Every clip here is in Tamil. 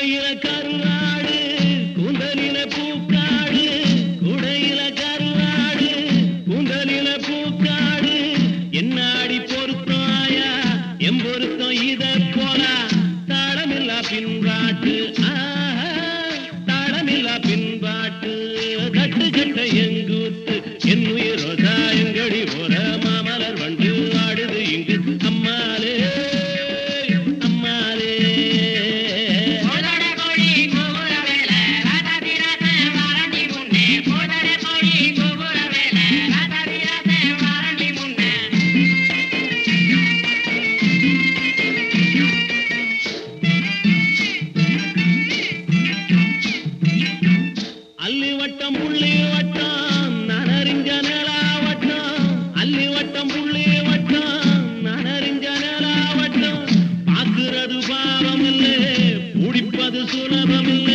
குடையில கருவாடு குந்தலில பூக்காடு குடையில கருவாடு குந்தலில பூக்காடு. என்னாடி பொருத்தாயா? எம் பொருத்தம் இத போல? தாளமில்லா பின்பாட்டு தாளமில்லா பின்பாட்டு. கட்டு கட்ட எங்கூத்து குடிப்பது பாவமில்லை குடிப்பது சுலபமில்லை.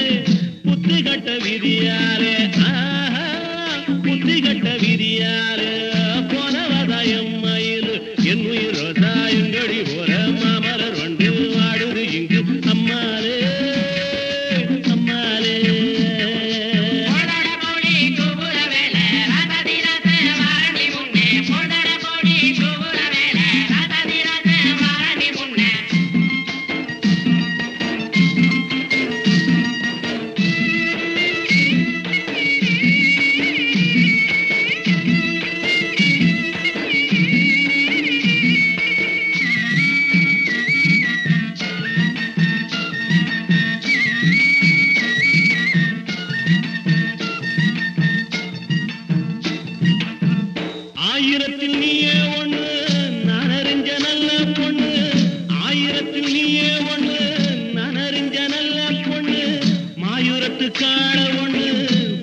உலகத்து காண ஒண்ணு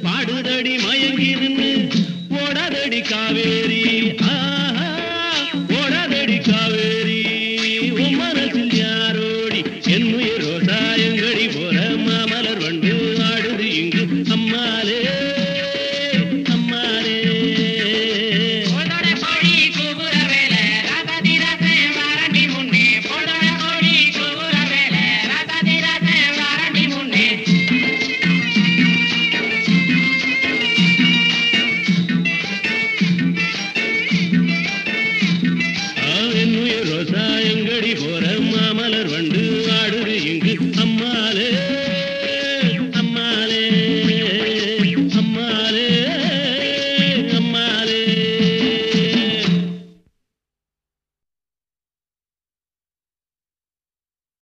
பாடுதடி மயங்கி நின்று ஓடாதடி காவேரி ஓடாதடி காவேரி. உன் மனசில் யாரோடி என் உயிரோ சாயங்கடி போ விவசாயங்கடி போற